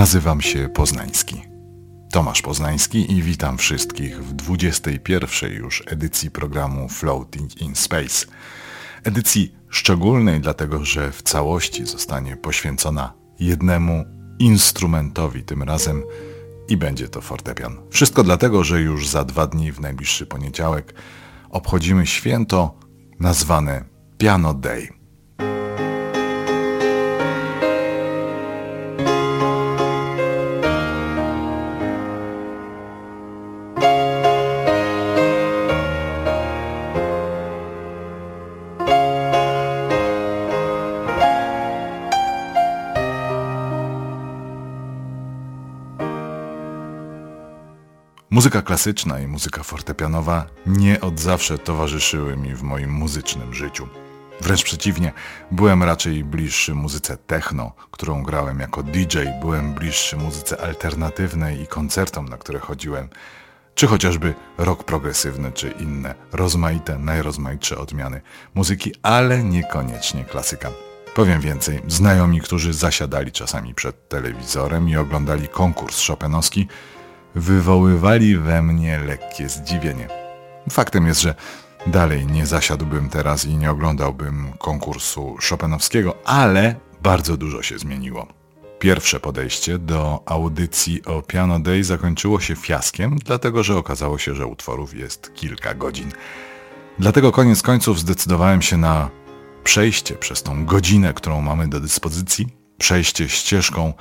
Nazywam się Poznański. Tomasz Poznański i witam wszystkich w 21 już edycji programu Floating in Space. Edycji szczególnej dlatego, że w całości zostanie poświęcona jednemu instrumentowi tym razem i będzie to fortepian. Wszystko dlatego, że już za dwa dni w najbliższy poniedziałek obchodzimy święto nazwane Piano Day. Muzyka klasyczna i muzyka fortepianowa nie od zawsze towarzyszyły mi w moim muzycznym życiu. Wręcz przeciwnie, byłem raczej bliższy muzyce techno, którą grałem jako DJ, byłem bliższy muzyce alternatywnej i koncertom, na które chodziłem, czy chociażby rock progresywny, czy inne rozmaite, najrozmaitsze odmiany muzyki, ale niekoniecznie klasyka. Powiem więcej, znajomi, którzy zasiadali czasami przed telewizorem i oglądali konkurs szopenowski, wywoływali we mnie lekkie zdziwienie. Faktem jest, że dalej nie zasiadłbym teraz i nie oglądałbym konkursu Chopinowskiego, ale bardzo dużo się zmieniło. Pierwsze podejście do audycji o Piano Day zakończyło się fiaskiem, dlatego że okazało się, że utworów jest kilka godzin. Dlatego koniec końców zdecydowałem się na przejście przez tą godzinę, którą mamy do dyspozycji, przejście ścieżką,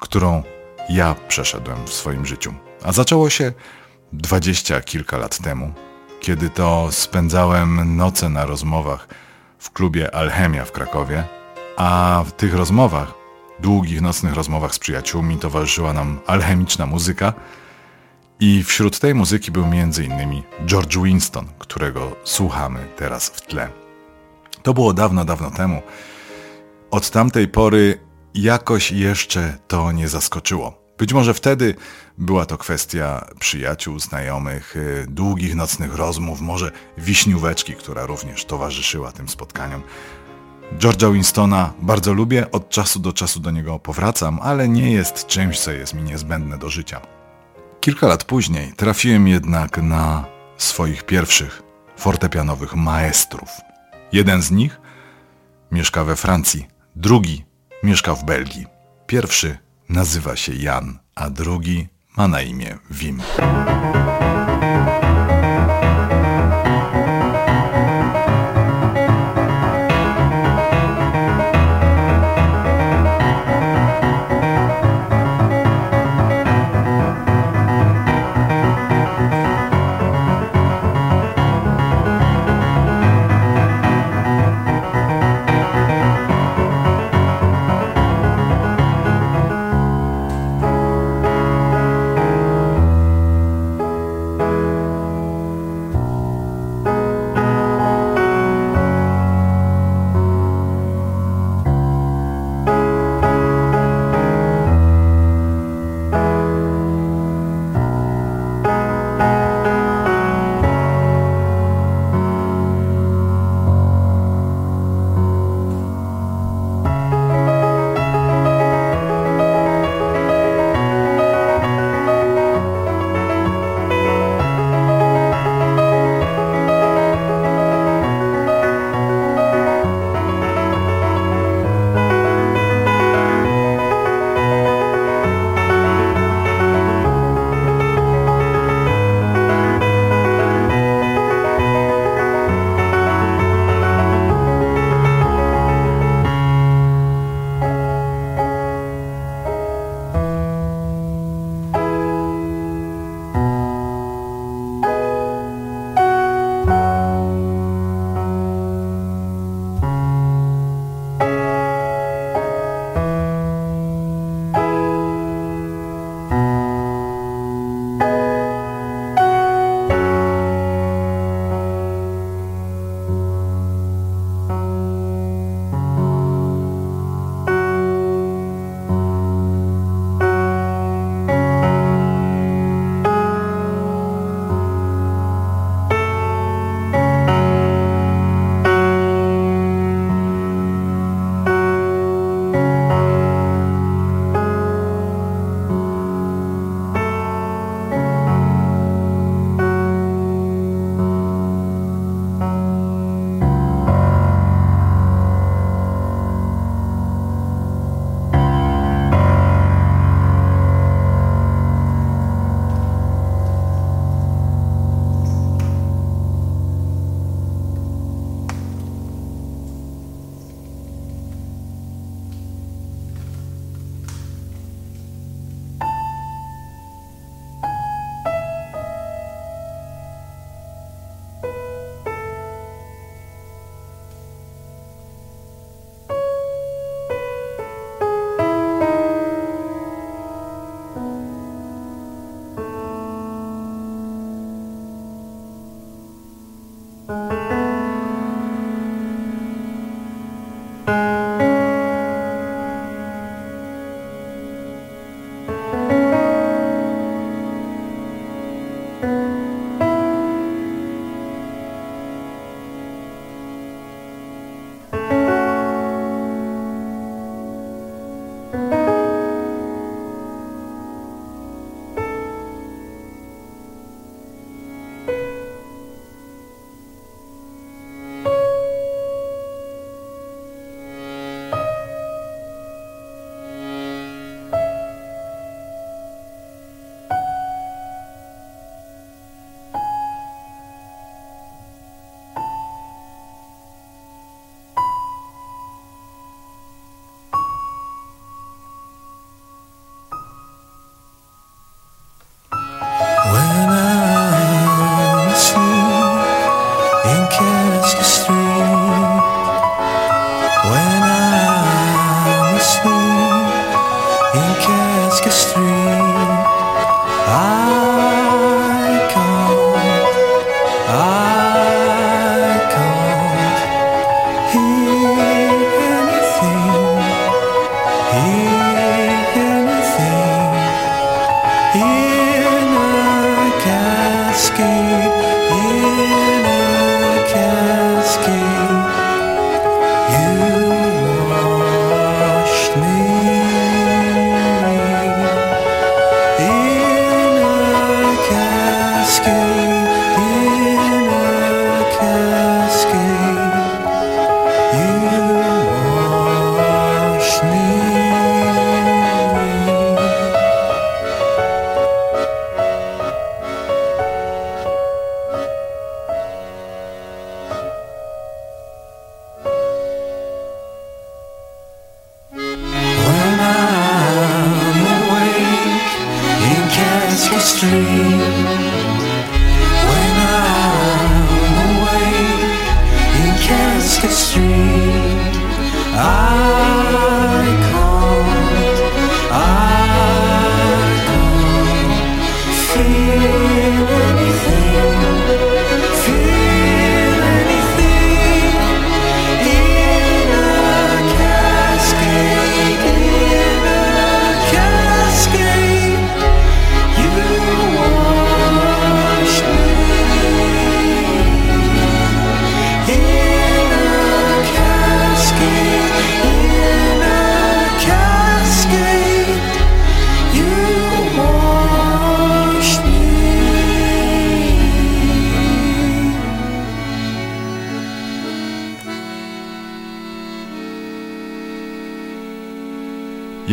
którą ja przeszedłem w swoim życiu. A zaczęło się dwadzieścia kilka lat temu, kiedy to spędzałem noce na rozmowach w klubie Alchemia w Krakowie, a w tych rozmowach, długich nocnych rozmowach z przyjaciółmi towarzyszyła nam alchemiczna muzyka i wśród tej muzyki był m.in. George Winston, którego słuchamy teraz w tle. To było dawno, dawno temu. Od tamtej pory jakoś jeszcze to nie zaskoczyło. Być może wtedy była to kwestia przyjaciół, znajomych, y, długich nocnych rozmów, może wiśnióweczki, która również towarzyszyła tym spotkaniom. George'a Winstona bardzo lubię, od czasu do czasu do niego powracam, ale nie jest czymś, co jest mi niezbędne do życia. Kilka lat później trafiłem jednak na swoich pierwszych fortepianowych maestrów. Jeden z nich mieszka we Francji, drugi mieszka w Belgii. Pierwszy nazywa się Jan, a drugi ma na imię Wim.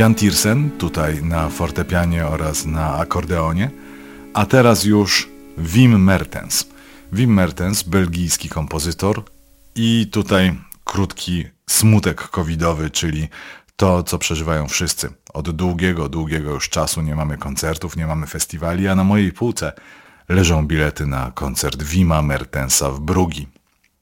Jan Tiersen, tutaj na fortepianie oraz na akordeonie, a teraz już Wim Mertens. Wim Mertens, belgijski kompozytor i tutaj krótki smutek covidowy, czyli to, co przeżywają wszyscy. Od długiego, długiego już czasu nie mamy koncertów, nie mamy festiwali, a na mojej półce leżą bilety na koncert Wima Mertensa w Brugi.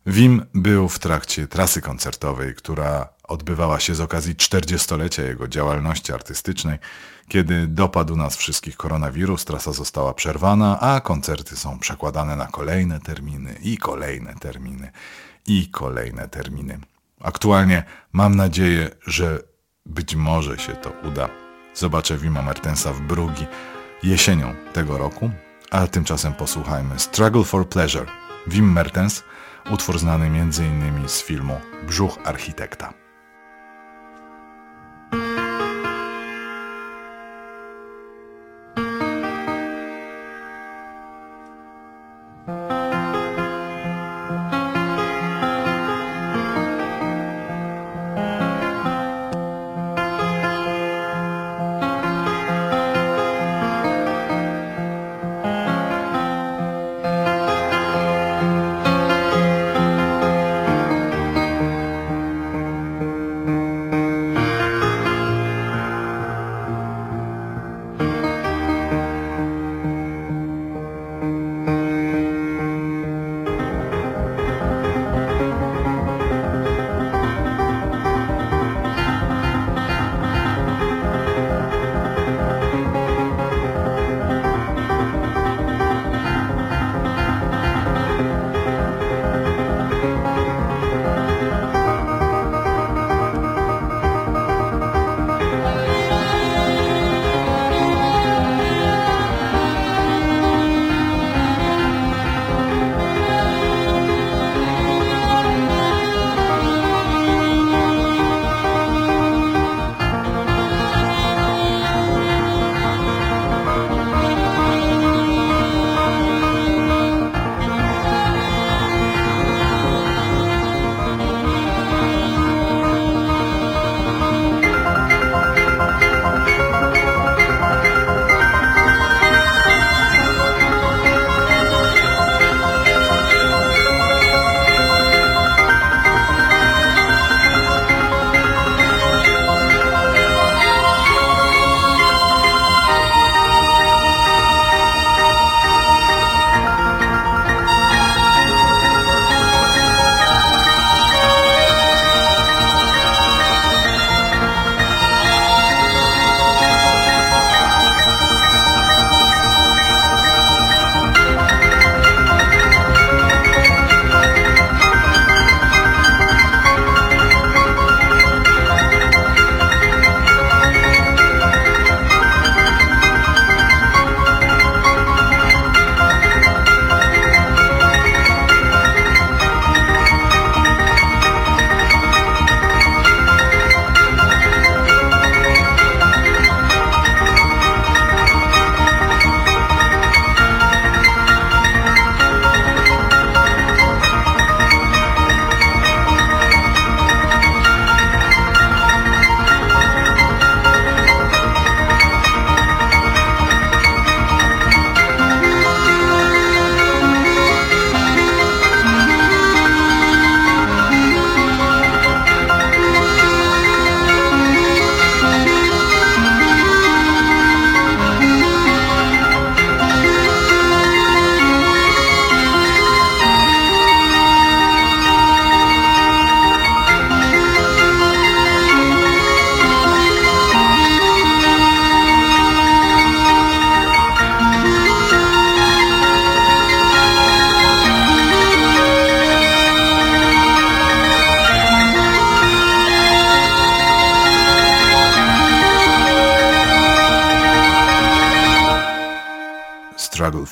Wim był w trakcie trasy koncertowej, która odbywała się z okazji 40-lecia jego działalności artystycznej. Kiedy dopadł nas wszystkich koronawirus, trasa została przerwana, a koncerty są przekładane na kolejne terminy i kolejne terminy i kolejne terminy. Aktualnie mam nadzieję, że być może się to uda. Zobaczę Wima Mertensa w Brugi jesienią tego roku, a tymczasem posłuchajmy Struggle for Pleasure. Wim Mertens, utwór znany m.in. z filmu Brzuch Architekta.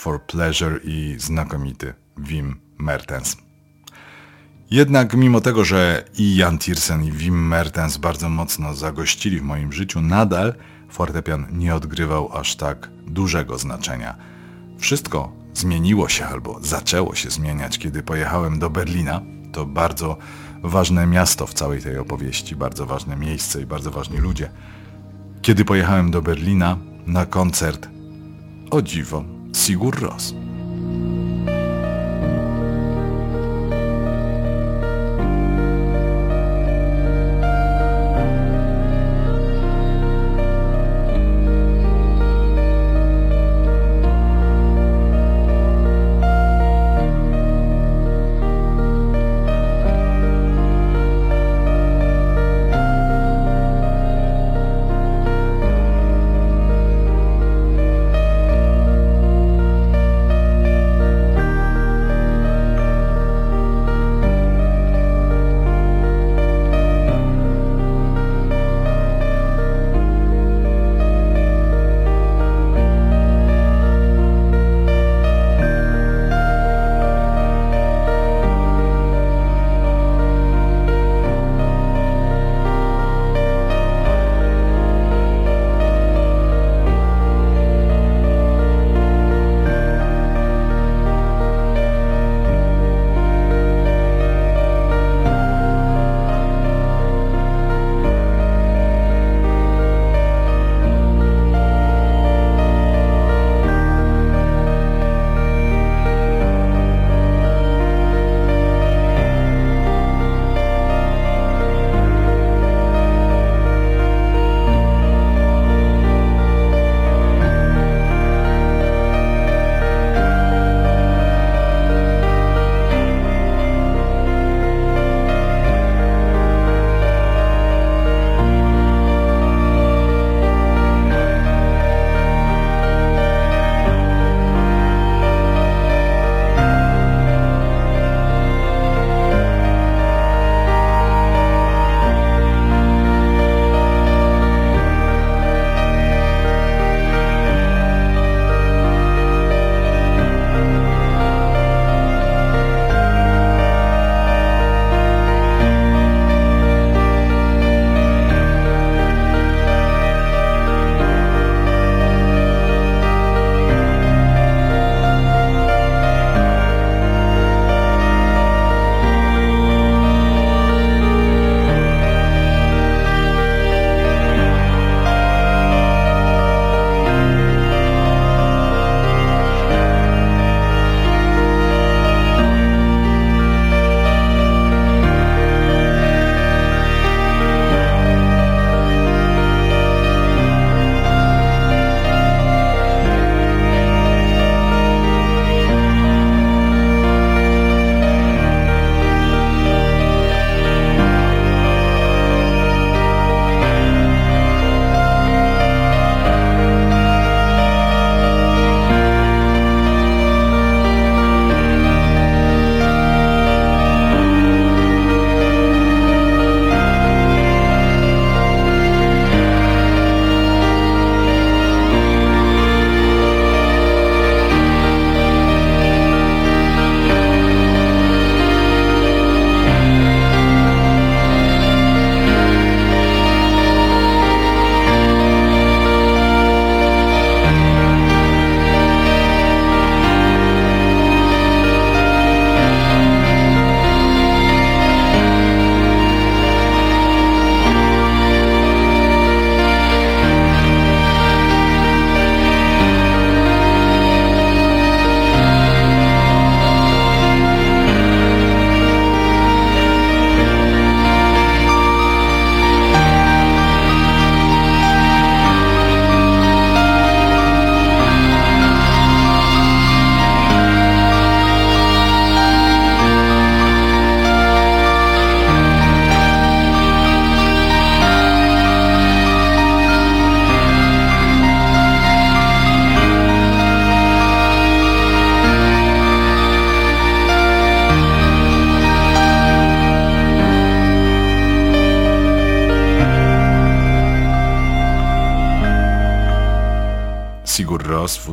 For Pleasure i znakomity Wim Mertens. Jednak mimo tego, że i Jan Tiersen i Wim Mertens bardzo mocno zagościli w moim życiu, nadal fortepian nie odgrywał aż tak dużego znaczenia. Wszystko zmieniło się albo zaczęło się zmieniać, kiedy pojechałem do Berlina. To bardzo ważne miasto w całej tej opowieści, bardzo ważne miejsce i bardzo ważni ludzie. Kiedy pojechałem do Berlina na koncert, o dziwo, Sigur Ros.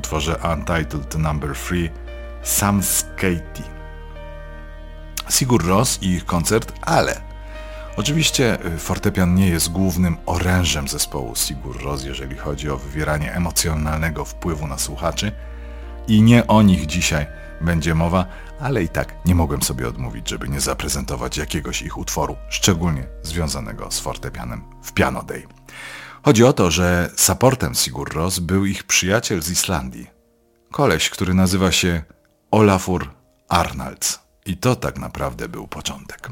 Utworze Untitled Number 3 Sam Skatey. Sigur Ros i ich koncert, ale Oczywiście y, fortepian nie jest głównym orężem zespołu Sigur Ros, jeżeli chodzi o wywieranie emocjonalnego wpływu na słuchaczy i nie o nich dzisiaj będzie mowa, ale i tak nie mogłem sobie odmówić, żeby nie zaprezentować jakiegoś ich utworu, szczególnie związanego z fortepianem w Piano Day. Chodzi o to, że supportem Sigur Ros był ich przyjaciel z Islandii. Koleś, który nazywa się Olafur Arnalds. I to tak naprawdę był początek.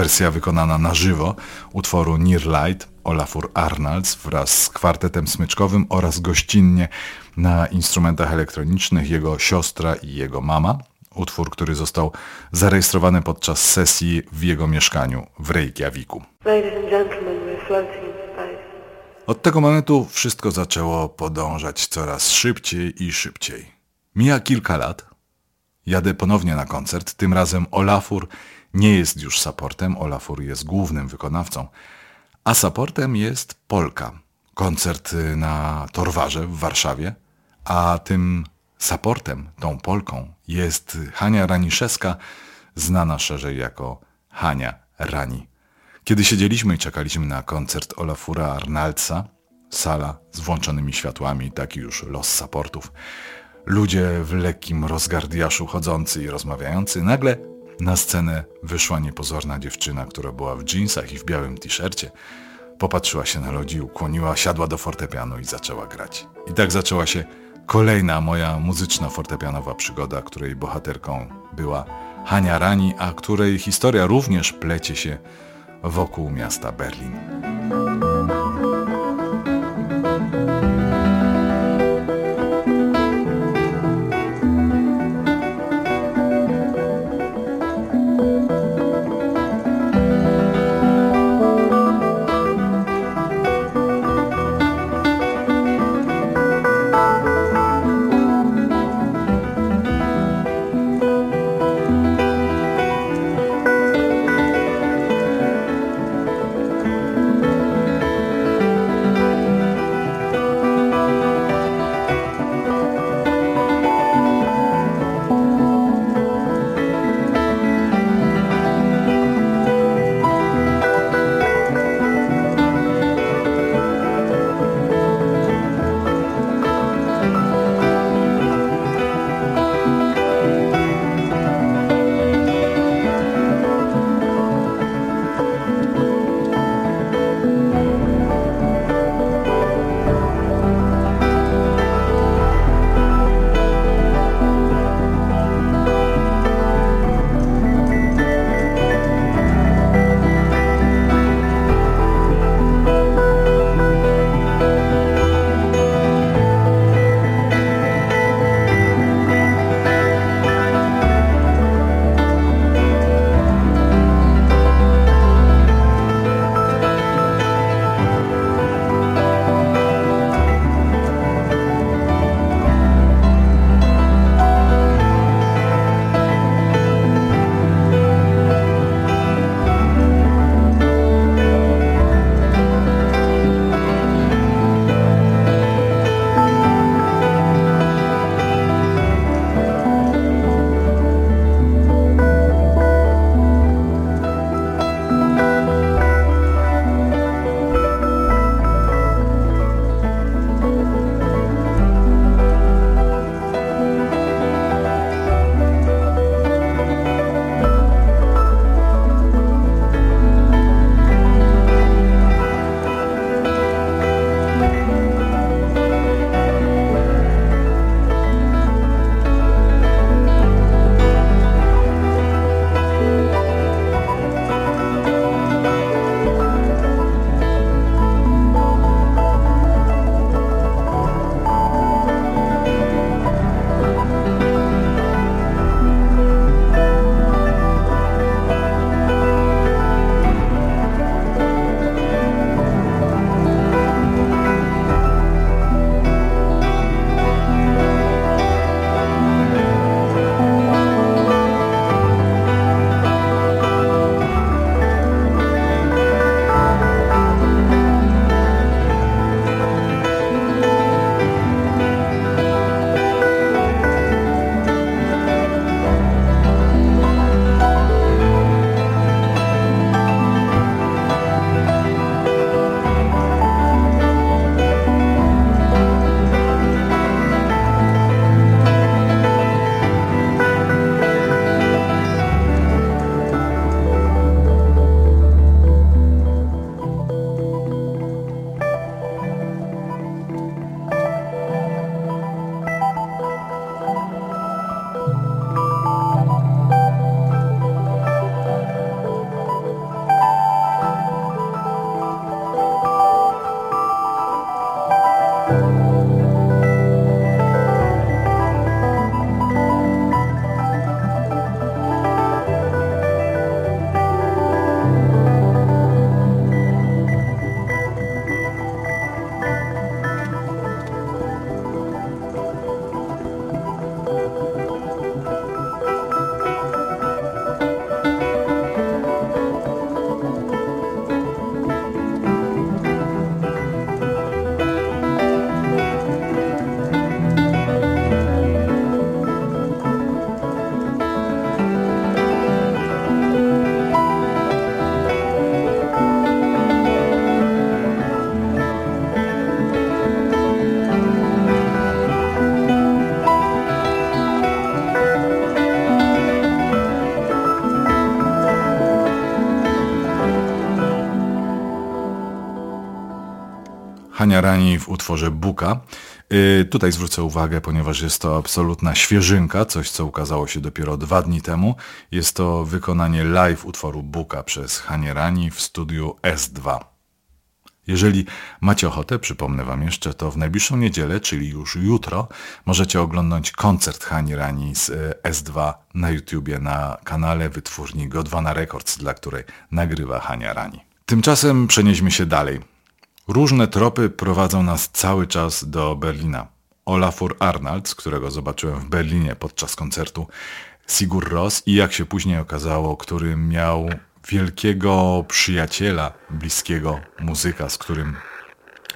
Wersja wykonana na żywo utworu Near Light Olafur Arnalds wraz z kwartetem smyczkowym oraz gościnnie na instrumentach elektronicznych jego siostra i jego mama. Utwór, który został zarejestrowany podczas sesji w jego mieszkaniu w Reykjaviku. Od tego momentu wszystko zaczęło podążać coraz szybciej i szybciej. Mija kilka lat. Jadę ponownie na koncert, tym razem Olafur nie jest już supportem, Olafur jest głównym wykonawcą, a supportem jest Polka. Koncert na Torwarze w Warszawie, a tym supportem, tą Polką jest Hania Raniszewska, znana szerzej jako Hania Rani. Kiedy siedzieliśmy i czekaliśmy na koncert Olafura Arnaldsa, sala z włączonymi światłami, taki już los supportów, ludzie w lekkim rozgardiaszu chodzący i rozmawiający, nagle Na scenę wyszła niepozorna dziewczyna, która była w dżinsach i w białym t-shircie. Popatrzyła się na ludzi, ukłoniła, siadła do fortepianu i zaczęła grać. I tak zaczęła się kolejna moja muzyczna fortepianowa przygoda, której bohaterką była Hania Rani, a której historia również plecie się wokół miasta Berlin. Hania Rani w utworze Buka. Yy, tutaj zwrócę uwagę, ponieważ jest to absolutna świeżynka, coś co ukazało się dopiero dwa dni temu. Jest to wykonanie live utworu Buka przez Hanie Rani w studiu S2. Jeżeli macie ochotę, przypomnę Wam jeszcze, to w najbliższą niedzielę, czyli już jutro, możecie oglądać koncert Hani Rani z e, S2 na YouTubie na kanale wytwórni Godwana Records, dla której nagrywa Hania Rani. Tymczasem przenieśmy się dalej. Różne tropy prowadzą nas cały czas do Berlina. Olafur Arnalds, którego zobaczyłem w Berlinie podczas koncertu Sigur Ros i jak się później okazało, który miał wielkiego przyjaciela, bliskiego muzyka, z którym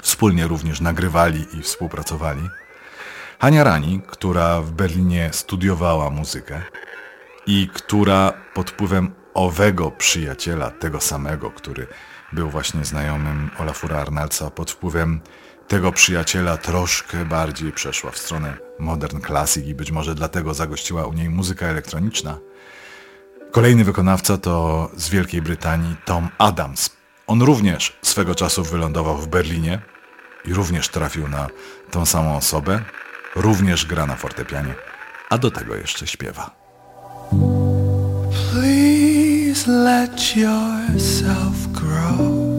wspólnie również nagrywali i współpracowali. Hania Rani, która w Berlinie studiowała muzykę i która pod wpływem owego przyjaciela, tego samego, który był właśnie znajomym Olafura Arnaldsa, pod wpływem tego przyjaciela troszkę bardziej przeszła w stronę modern classic i być może dlatego zagościła u niej muzyka elektroniczna – Kolejny wykonawca to z Wielkiej Brytanii Tom Adams. On również swego czasu wylądował w Berlinie i również trafił na tą samą osobę, również gra na fortepianie, a do tego jeszcze śpiewa. Please let yourself grow.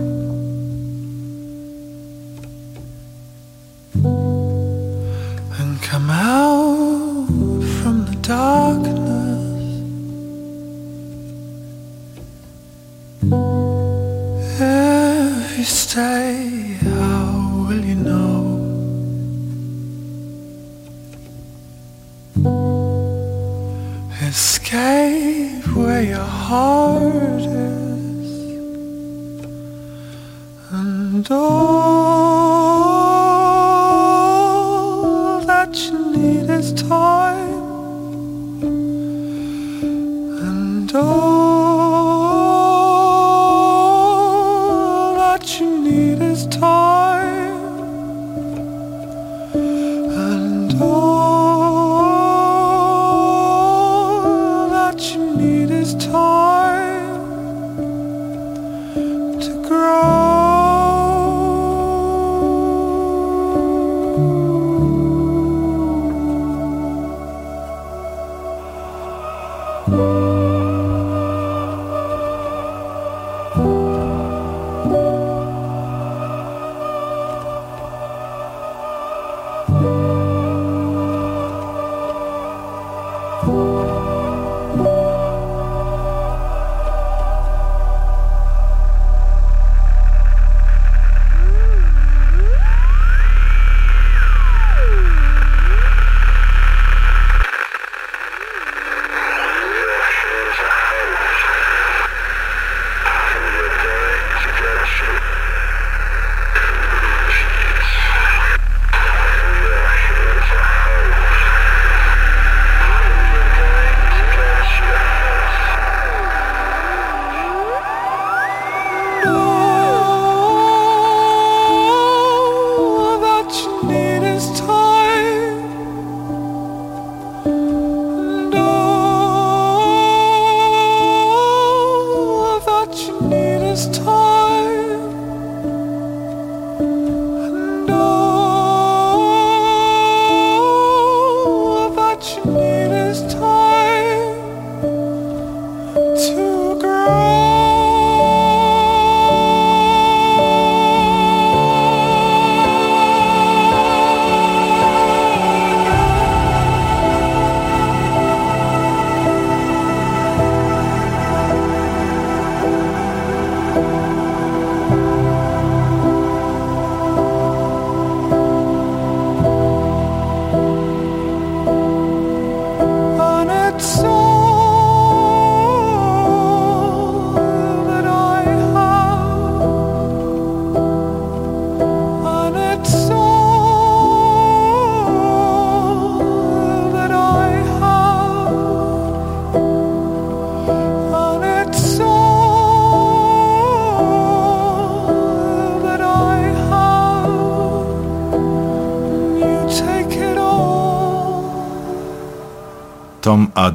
And come out hardest and all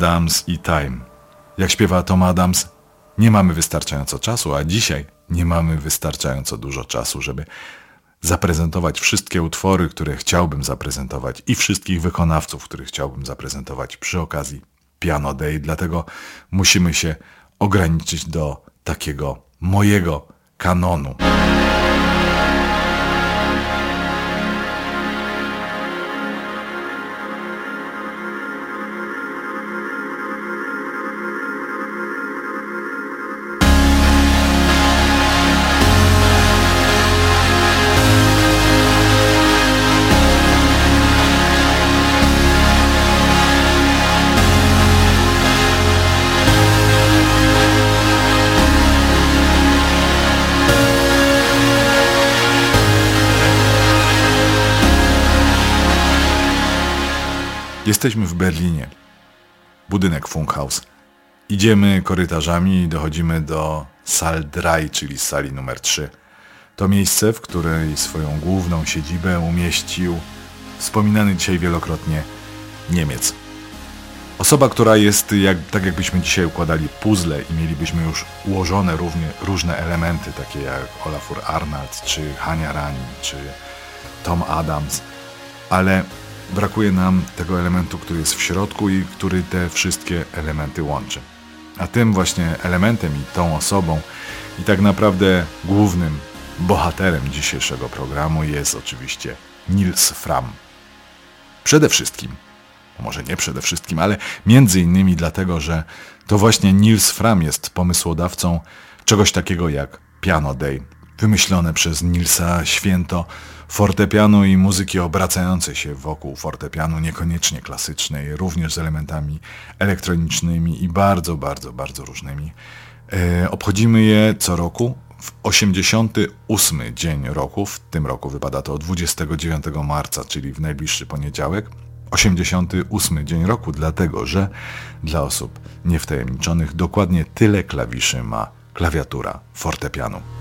Adams i Time. Jak śpiewa Tom Adams, nie mamy wystarczająco czasu, a dzisiaj nie mamy wystarczająco dużo czasu, żeby zaprezentować wszystkie utwory, które chciałbym zaprezentować i wszystkich wykonawców, których chciałbym zaprezentować przy okazji Piano Day, dlatego musimy się ograniczyć do takiego mojego kanonu. Jesteśmy w Berlinie. Budynek Funkhaus. Idziemy korytarzami i dochodzimy do Sal 3, czyli sali numer 3. To miejsce, w której swoją główną siedzibę umieścił wspominany dzisiaj wielokrotnie Niemiec. Osoba, która jest jak, tak jakbyśmy dzisiaj układali puzzle i mielibyśmy już ułożone równie, różne elementy, takie jak Olafur Arnold, czy Hania Rani, czy Tom Adams, ale brakuje nam tego elementu, który jest w środku i który te wszystkie elementy łączy. A tym właśnie elementem i tą osobą i tak naprawdę głównym bohaterem dzisiejszego programu jest oczywiście Nils Fram. Przede wszystkim, może nie przede wszystkim, ale między innymi dlatego, że to właśnie Nils Fram jest pomysłodawcą czegoś takiego jak Piano Day, wymyślone przez Nilsa święto fortepianu i muzyki obracającej się wokół fortepianu, niekoniecznie klasycznej, również z elementami elektronicznymi i bardzo, bardzo, bardzo różnymi. E, obchodzimy je co roku w 88 dzień roku, w tym roku wypada to 29 marca, czyli w najbliższy poniedziałek. 88 dzień roku, dlatego że dla osób niewtajemniczonych dokładnie tyle klawiszy ma klawiatura fortepianu.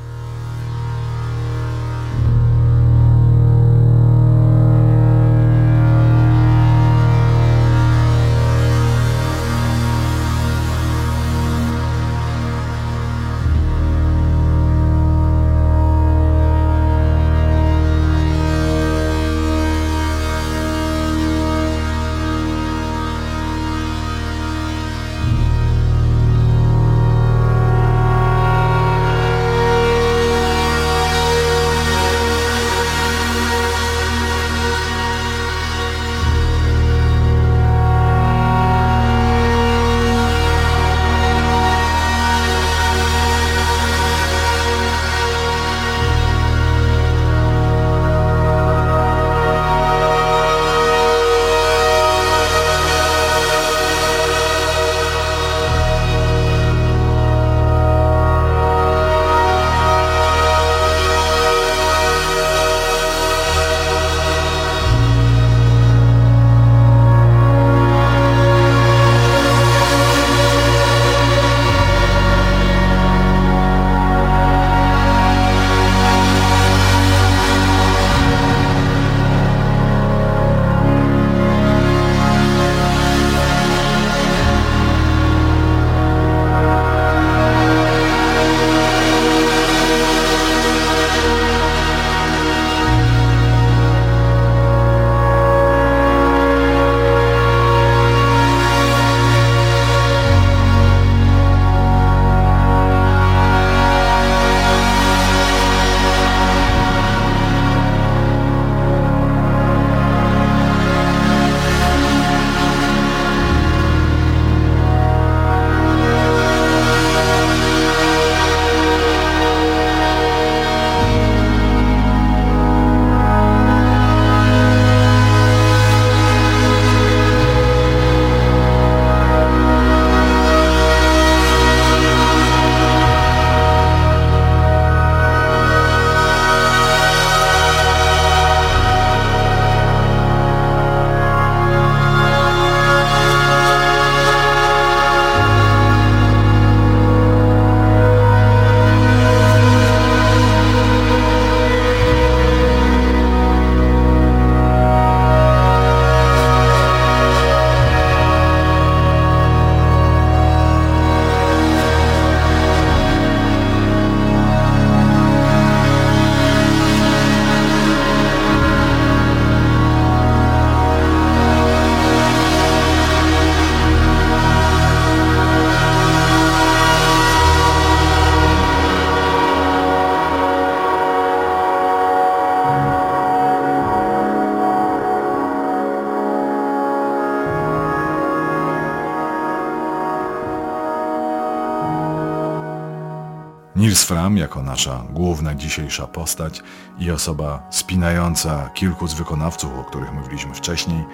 Nasza główna dzisiejsza postać i osoba spinająca kilku z wykonawców, o których mówiliśmy wcześniej.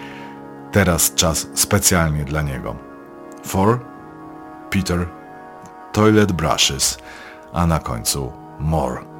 Teraz czas specjalnie dla niego. For Peter Toilet Brushes, a na końcu More.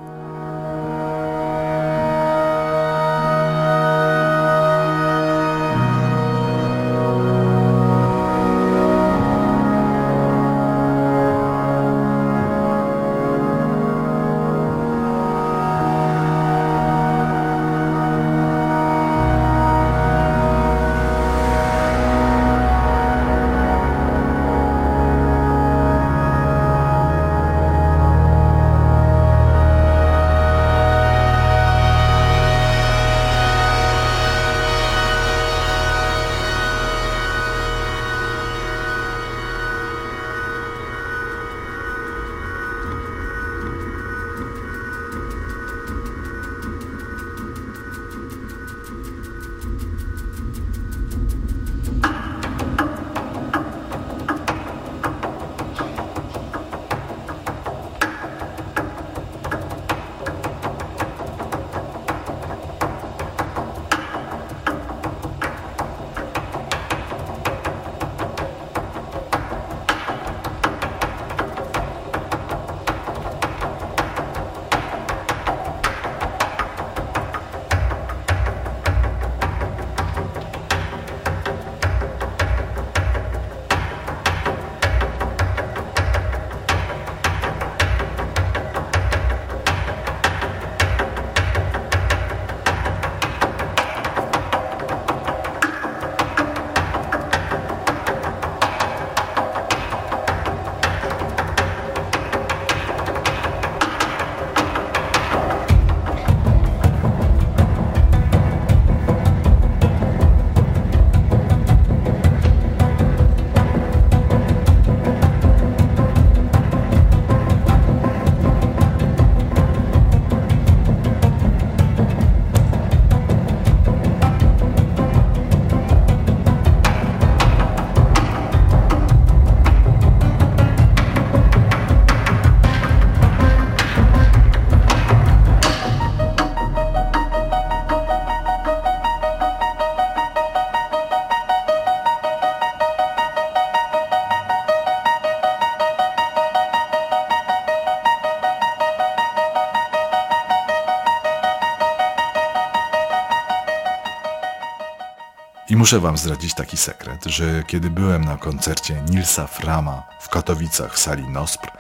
Muszę wam zdradzić taki sekret, że kiedy byłem na koncercie Nilsa Frama w Katowicach w sali Nospr,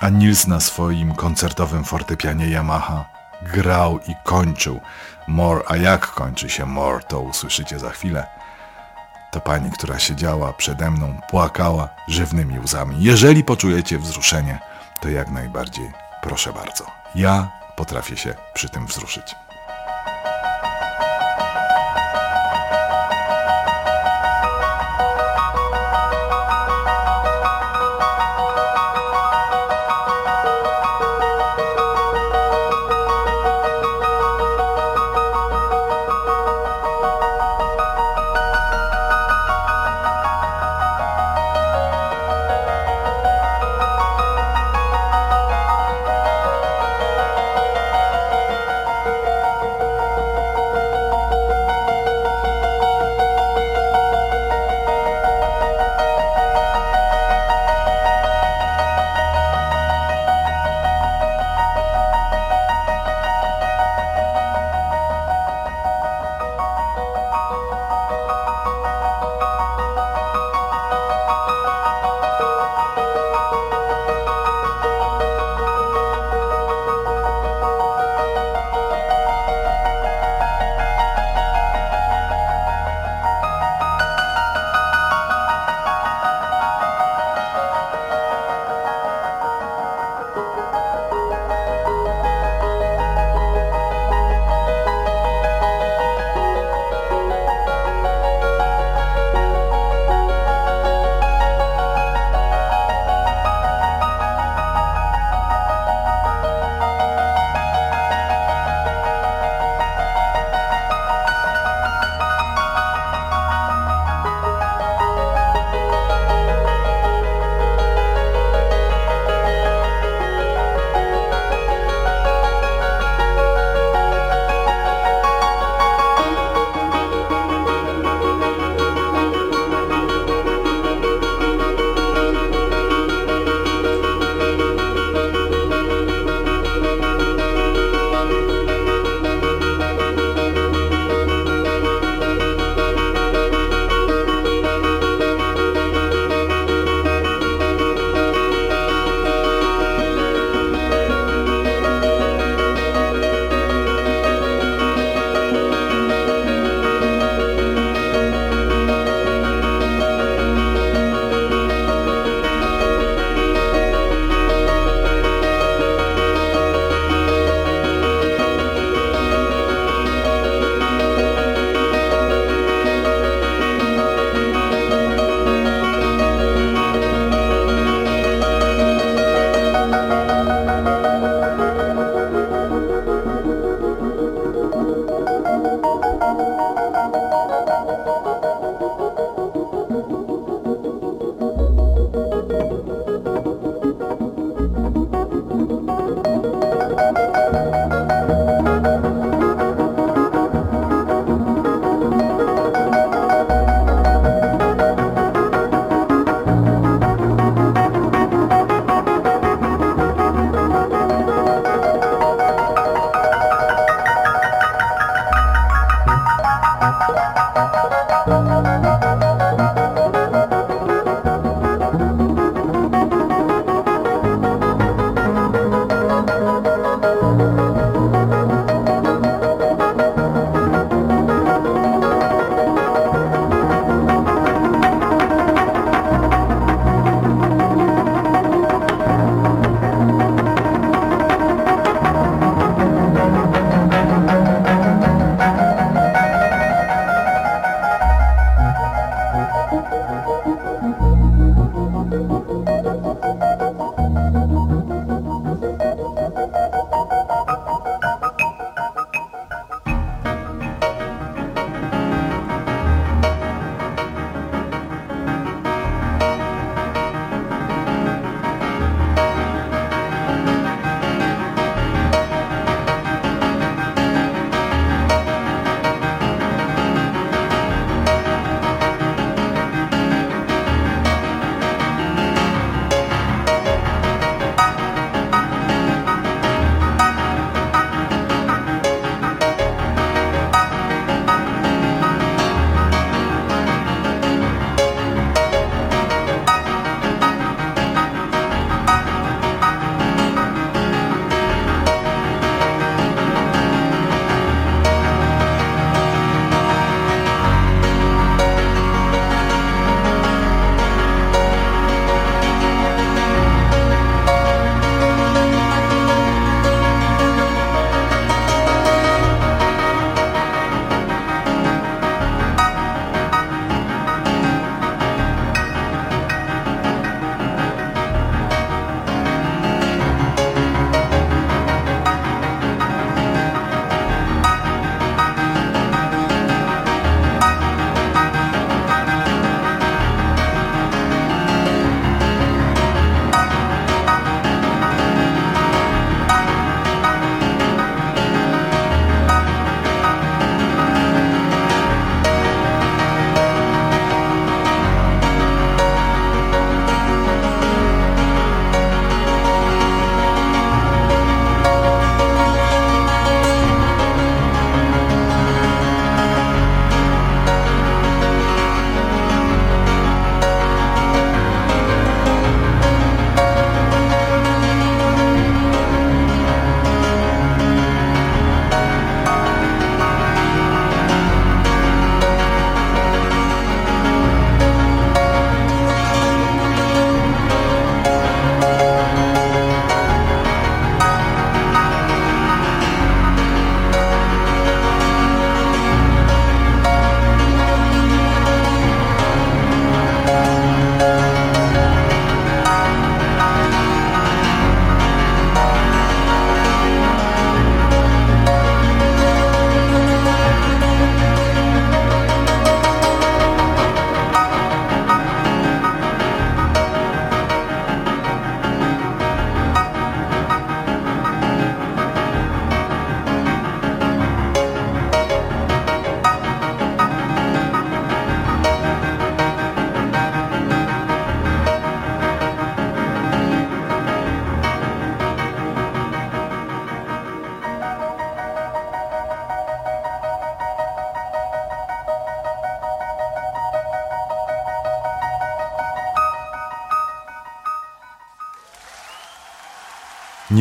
a Nils na swoim koncertowym fortepianie Yamaha grał i kończył More, a jak kończy się More, to usłyszycie za chwilę. To pani, która siedziała przede mną, płakała żywnymi łzami. Jeżeli poczujecie wzruszenie, to jak najbardziej proszę bardzo. Ja potrafię się przy tym wzruszyć.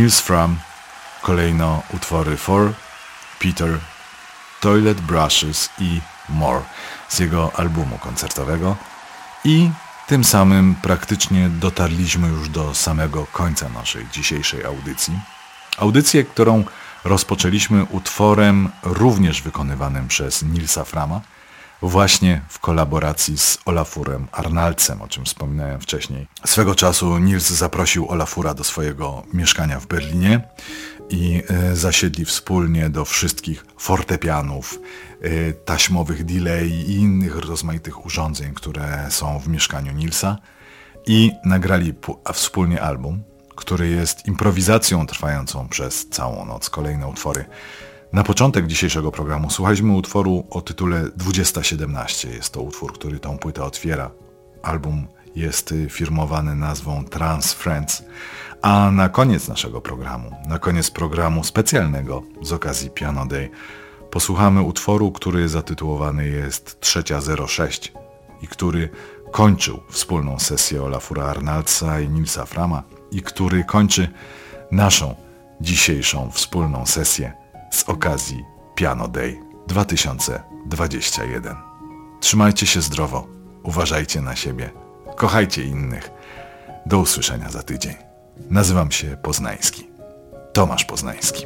News From, kolejno utwory For, Peter, Toilet Brushes i More z jego albumu koncertowego i tym samym praktycznie dotarliśmy już do samego końca naszej dzisiejszej audycji. Audycję, którą rozpoczęliśmy utworem również wykonywanym przez Nilsa Frama, właśnie w kolaboracji z Olafurem Arnaldsem, o czym wspominałem wcześniej. Swego czasu Nils zaprosił Olafura do swojego mieszkania w Berlinie i e, zasiedli wspólnie do wszystkich fortepianów, e, taśmowych delay i innych rozmaitych urządzeń, które są w mieszkaniu Nilsa i nagrali wspólnie album, który jest improwizacją trwającą przez całą noc. Kolejne utwory na początek dzisiejszego programu słuchaliśmy utworu o tytule 2017. Jest to utwór, który tą płytę otwiera. Album jest firmowany nazwą Trans Friends. A na koniec naszego programu, na koniec programu specjalnego z okazji Piano Day, posłuchamy utworu, który zatytułowany jest 306 i który kończył wspólną sesję Olafura Arnaldsa i Nilsa Frama i który kończy naszą dzisiejszą wspólną sesję z okazji Piano Day 2021. Trzymajcie się zdrowo, uważajcie na siebie, kochajcie innych. Do usłyszenia za tydzień. Nazywam się Poznański. Tomasz Poznański.